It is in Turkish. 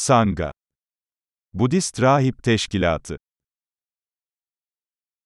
Sangha. Budist Rahip Teşkilatı.